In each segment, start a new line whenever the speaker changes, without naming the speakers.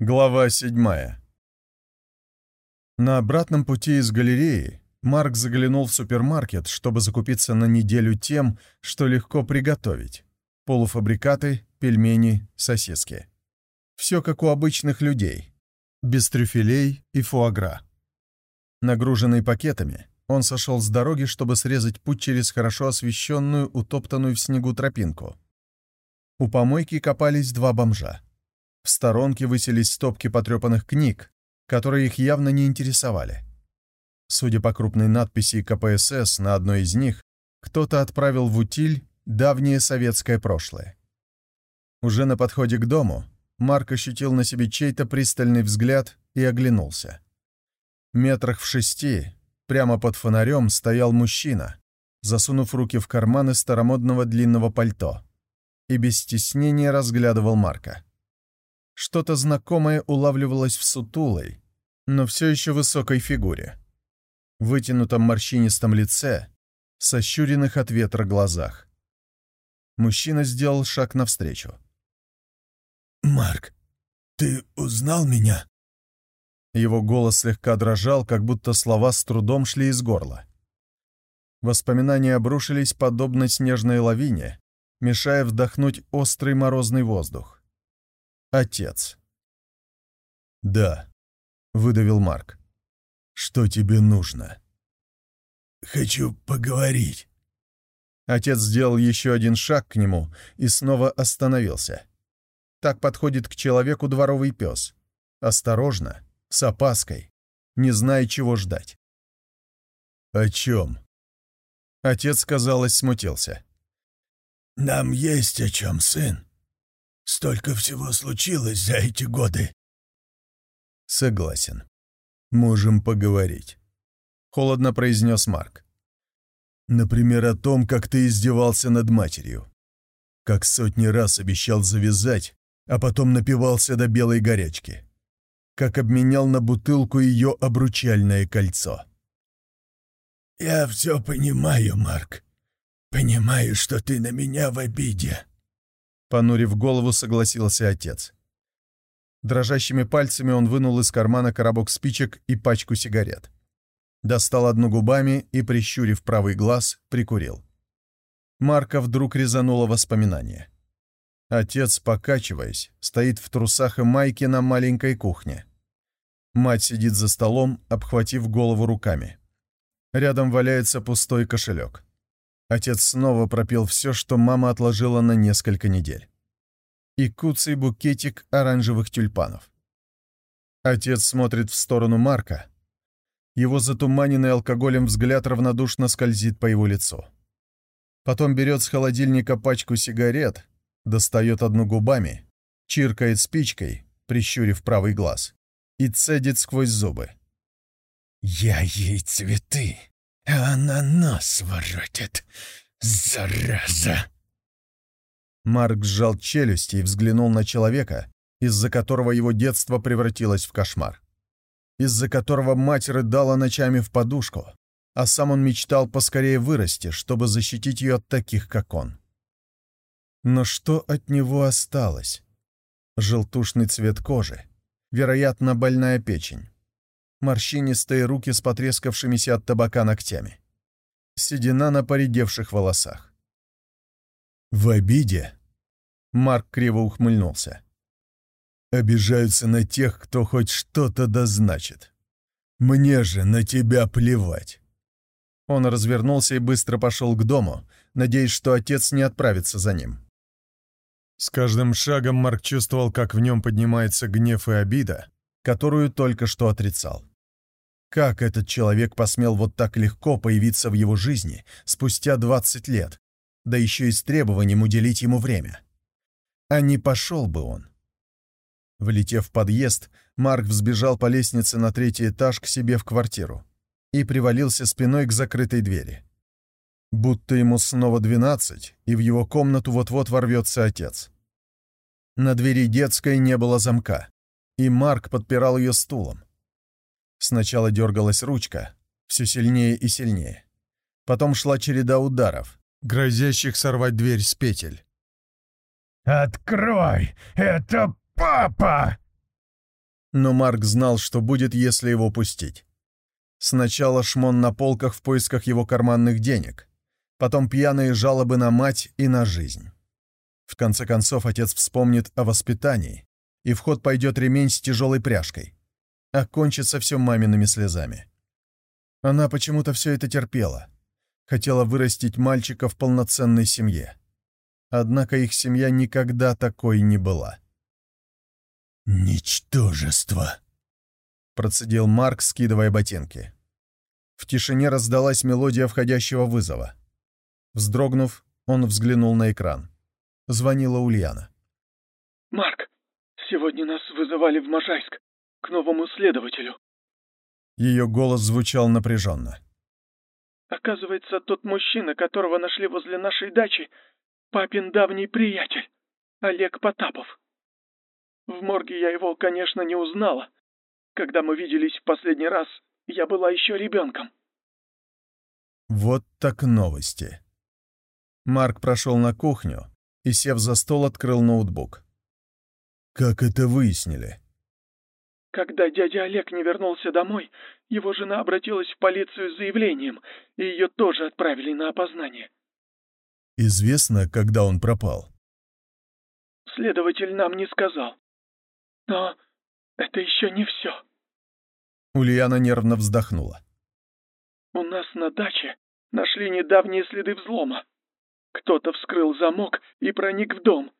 Глава седьмая. На обратном пути из галереи Марк заглянул в супермаркет, чтобы закупиться на неделю тем, что легко приготовить. Полуфабрикаты, пельмени, сосиски. Все как у обычных людей. Без трюфелей и фуагра. Нагруженный пакетами, он сошел с дороги, чтобы срезать путь через хорошо освещенную, утоптанную в снегу тропинку. У помойки копались два бомжа. В сторонке высились стопки потрепанных книг, которые их явно не интересовали. Судя по крупной надписи КПСС на одной из них, кто-то отправил в утиль давнее советское прошлое. Уже на подходе к дому Марк ощутил на себе чей-то пристальный взгляд и оглянулся. Метрах в шести, прямо под фонарем, стоял мужчина, засунув руки в карманы старомодного длинного пальто, и без стеснения разглядывал Марка. Что-то знакомое улавливалось в сутулой, но все еще высокой фигуре. Вытянутом морщинистом лице, сощуренных от ветра глазах. Мужчина сделал шаг навстречу.
«Марк, ты узнал меня?»
Его голос слегка дрожал, как будто слова с трудом шли из горла. Воспоминания обрушились подобно снежной лавине, мешая вдохнуть острый морозный воздух. Отец.
«Да», —
выдавил Марк.
«Что тебе нужно?» «Хочу поговорить».
Отец сделал еще один шаг к нему и снова остановился. Так подходит к человеку дворовый пес. Осторожно, с опаской, не зная, чего ждать.
«О чем?»
Отец, казалось, смутился.
«Нам есть о чем, сын. Столько всего случилось за эти годы.
Согласен. Можем поговорить. Холодно произнес Марк.
Например, о том, как ты издевался над матерью. Как сотни раз обещал завязать, а потом напивался до белой горячки. Как обменял на бутылку ее обручальное кольцо. «Я все понимаю, Марк. Понимаю, что ты на меня в обиде.
Понурив голову, согласился отец. Дрожащими пальцами он вынул из кармана коробок спичек и пачку сигарет. Достал одну губами и, прищурив правый глаз, прикурил. Марка вдруг резануло воспоминание. Отец, покачиваясь, стоит в трусах и майке на маленькой кухне. Мать сидит за столом, обхватив голову руками. Рядом валяется пустой кошелек. Отец снова пропил все, что мама отложила на несколько недель. И куцый букетик оранжевых тюльпанов. Отец смотрит в сторону Марка. Его затуманенный алкоголем взгляд равнодушно скользит по его лицу. Потом берет с холодильника пачку сигарет, достает одну губами, чиркает спичкой, прищурив правый глаз, и цедит сквозь зубы.
«Я ей цветы она нас воротит, зараза!»
Марк сжал челюсти и взглянул на человека, из-за которого его детство превратилось в кошмар. Из-за которого мать рыдала ночами в подушку, а сам он мечтал поскорее вырасти, чтобы защитить ее от таких, как он. Но что от него осталось? Желтушный цвет кожи, вероятно, больная печень морщинистые руки с потрескавшимися от табака ногтями. Седина на поредевших волосах.
«В обиде?»
Марк криво ухмыльнулся.
«Обижаются на тех, кто хоть что-то дозначит. Мне же на тебя плевать».
Он развернулся и быстро пошел к дому, надеясь, что отец не отправится за ним. С каждым шагом Марк чувствовал, как в нем поднимается гнев и обида, которую только что отрицал. Как этот человек посмел вот так легко появиться в его жизни спустя 20 лет, да еще и с требованием уделить ему время? А не пошел бы он. Влетев в подъезд, Марк взбежал по лестнице на третий этаж к себе в квартиру и привалился спиной к закрытой двери. Будто ему снова двенадцать, и в его комнату вот-вот ворвется отец. На двери детской не было замка, и Марк подпирал ее стулом. Сначала дергалась ручка, все сильнее и сильнее. Потом шла череда ударов, грозящих сорвать дверь с петель.
«Открой! Это папа!»
Но Марк знал, что будет, если его пустить. Сначала шмон на полках в поисках его карманных денег, потом пьяные жалобы на мать и на жизнь. В конце концов, отец вспомнит о воспитании, и в ход пойдет ремень с тяжелой пряжкой. Окончится все мамиными слезами. Она почему-то все это терпела. Хотела вырастить мальчика в полноценной семье. Однако их семья никогда такой не была.
«Ничтожество!»
— процедил Марк, скидывая ботинки. В тишине раздалась мелодия входящего вызова. Вздрогнув, он взглянул на экран. Звонила Ульяна.
«Марк, сегодня нас вызывали в Можайск, к новому следователю».
Ее голос звучал напряженно.
«Оказывается, тот мужчина, которого нашли возле нашей дачи, папин давний приятель, Олег Потапов. В морге я его, конечно, не узнала. Когда мы виделись в последний раз, я была еще ребенком».
Вот так новости. Марк прошел на кухню и, сев за стол, открыл ноутбук. «Как это выяснили?»
Когда дядя Олег не вернулся домой, его жена обратилась в полицию с заявлением, и ее тоже отправили на опознание.
Известно, когда он пропал?
Следователь нам не сказал. Но это еще не все.
Ульяна нервно вздохнула.
У нас на даче нашли недавние следы взлома. Кто-то вскрыл замок и проник в дом.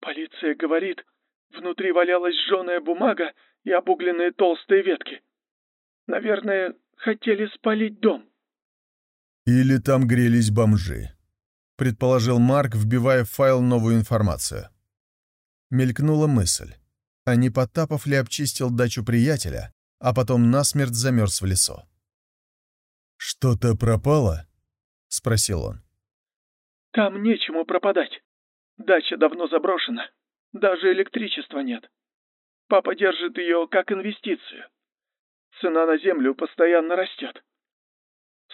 Полиция говорит, внутри валялась жженая бумага и обугленные толстые ветки. Наверное, хотели спалить дом.
Или там грелись бомжи, предположил Марк, вбивая в файл новую информацию. Мелькнула мысль. А не Потапов ли обчистил дачу приятеля, а потом насмерть замерз в лесу? «Что-то пропало?» — спросил он.
«Там нечему пропадать. Дача давно заброшена. Даже электричества нет. Папа держит ее как инвестицию. Цена на землю постоянно растет.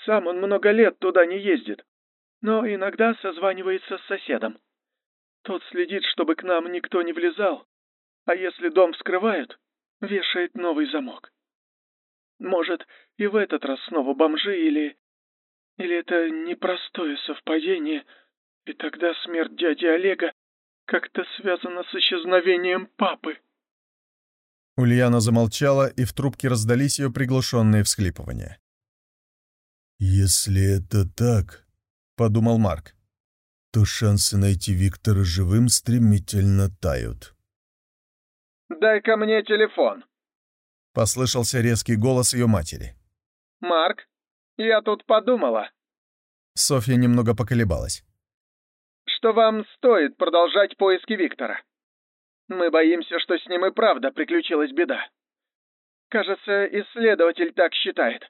Сам он много лет туда не ездит, но иногда созванивается с соседом. Тот следит, чтобы к нам никто не влезал, а если дом вскрывают, вешает новый замок. Может, и в этот раз снова бомжи или... Или это непростое совпадение, и тогда смерть дяди Олега как-то связана с исчезновением папы.
Ульяна замолчала, и в трубке раздались ее приглушенные всхлипывания.
«Если это так», — подумал Марк, — «то шансы найти Виктора живым стремительно тают».
«Дай-ка мне телефон», —
послышался резкий голос ее матери.
«Марк, я тут подумала».
Софья немного поколебалась.
«Что вам стоит продолжать поиски Виктора?» Мы боимся, что с ним и правда приключилась беда. Кажется, исследователь так считает.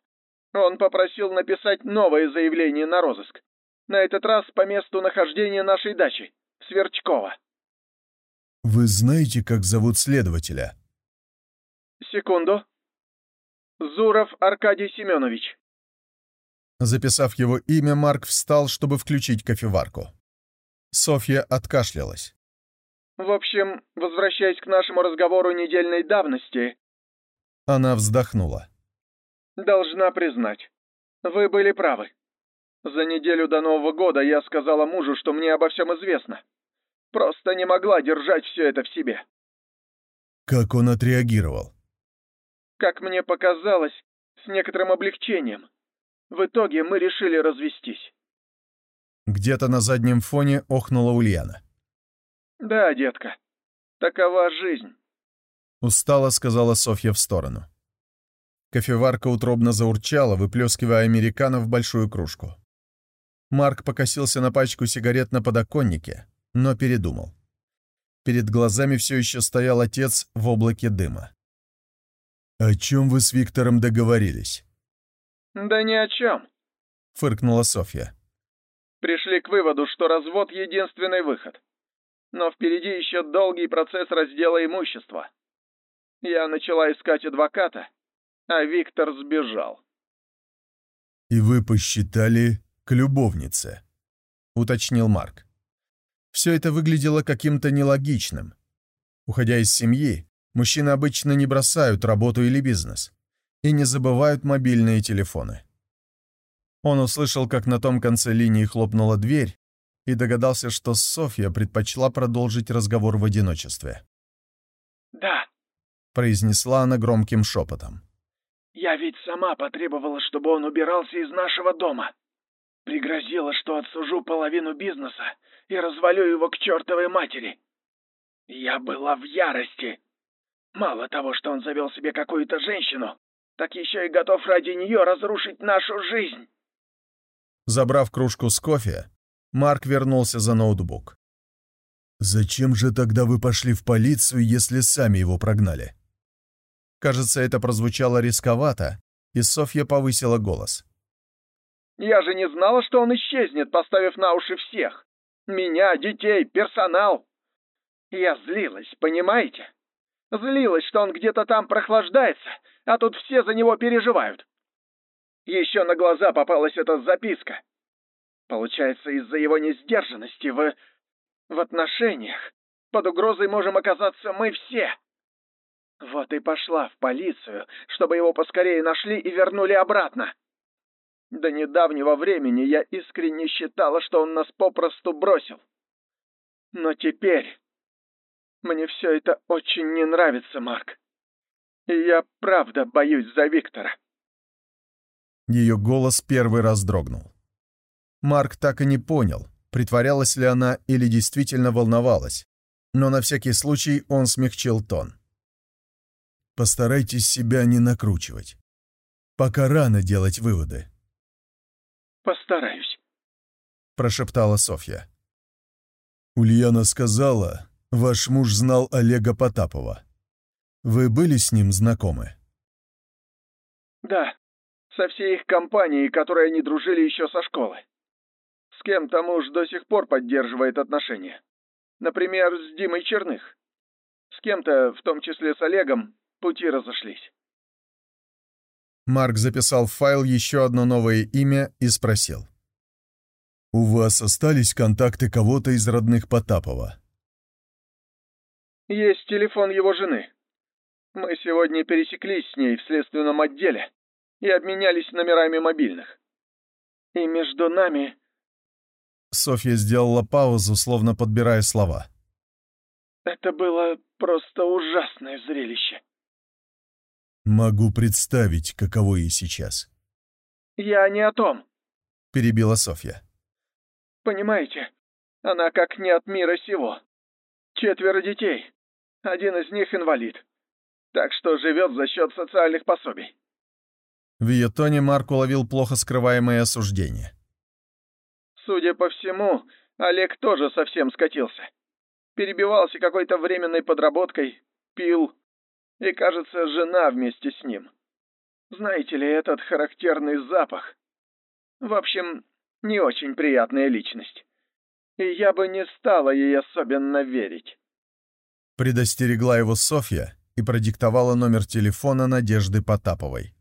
Он попросил написать новое заявление на розыск. На этот раз по месту нахождения нашей дачи, Сверчкова.
Вы знаете, как зовут следователя?
Секунду. Зуров Аркадий Семенович.
Записав его имя, Марк встал, чтобы включить кофеварку. Софья откашлялась.
В общем, возвращаясь к нашему разговору недельной давности...
Она вздохнула.
Должна признать, вы были правы. За неделю до Нового года я сказала мужу, что мне обо всем известно. Просто не могла держать все это в себе.
Как он отреагировал?
Как мне показалось, с некоторым облегчением. В итоге мы решили развестись.
Где-то на заднем фоне охнула Ульяна.
«Да, детка, такова жизнь», —
устало сказала Софья в сторону. Кофеварка утробно заурчала, выплескивая американо в большую кружку. Марк покосился на пачку сигарет на подоконнике, но передумал. Перед глазами все еще стоял отец в облаке дыма. «О чем вы с Виктором договорились?»
«Да ни о чем», —
фыркнула Софья.
«Пришли к выводу, что развод — единственный выход но впереди еще долгий процесс раздела имущества. Я начала искать адвоката, а Виктор сбежал.
«И вы посчитали к любовнице», — уточнил Марк. Все это выглядело каким-то нелогичным. Уходя из семьи, Мужчины обычно не бросают работу или бизнес и не забывают мобильные телефоны. Он услышал, как на том конце линии хлопнула дверь и догадался, что Софья предпочла продолжить разговор в одиночестве.
«Да», —
произнесла она громким шепотом.
«Я ведь сама потребовала, чтобы он убирался из нашего дома. Пригрозила, что отсужу половину бизнеса и развалю его к чертовой матери. Я была в ярости. Мало того, что он завел себе какую-то женщину, так еще и готов ради нее разрушить нашу жизнь.
Забрав кружку с кофе, Марк вернулся за ноутбук.
«Зачем же тогда вы пошли в полицию, если сами его прогнали?»
Кажется, это прозвучало рисковато, и Софья повысила голос.
«Я же не знала, что он исчезнет, поставив на уши всех. Меня, детей, персонал. Я злилась, понимаете? Злилась, что он где-то там прохлаждается, а тут все за него переживают. Еще на глаза попалась эта записка. Получается, из-за его несдержанности в... в отношениях под угрозой можем оказаться мы все. Вот и пошла в полицию, чтобы его поскорее нашли и вернули обратно. До недавнего времени я искренне считала, что он нас попросту бросил. Но теперь мне все это очень не нравится, Марк. И я правда боюсь за Виктора.
Ее голос первый раз дрогнул. Марк так и не понял, притворялась ли она или действительно волновалась, но на всякий случай он смягчил тон.
«Постарайтесь себя не накручивать. Пока рано делать выводы».
«Постараюсь», —
прошептала Софья.
Ульяна сказала, Ваш муж знал Олега Потапова. Вы были с ним знакомы?
Да, со всей их компанией, которой они дружили еще со школы. С кем-то муж до сих пор поддерживает отношения. Например, с Димой Черных. С кем-то, в том числе с Олегом, пути разошлись.
Марк записал в файл еще одно новое имя и спросил.
«У вас остались контакты кого-то из родных Потапова?»
Есть телефон его жены. Мы сегодня пересеклись с ней в следственном отделе и обменялись номерами мобильных. И между нами...»
Софья сделала паузу, словно подбирая слова.
«Это было просто ужасное зрелище».
«Могу представить, каково ей сейчас».
«Я не о том», —
перебила Софья.
«Понимаете, она как не от мира сего. Четверо детей, один из них инвалид. Так что живет за счет социальных пособий.
В ее тоне Марк уловил плохо скрываемое осуждение.
Судя по всему, Олег тоже совсем скатился. Перебивался какой-то временной подработкой, пил, и, кажется, жена вместе с ним. Знаете ли, этот характерный запах. В общем, не очень приятная личность. И я бы не стала ей особенно верить.
Предостерегла его Софья и продиктовала номер телефона Надежды Потаповой.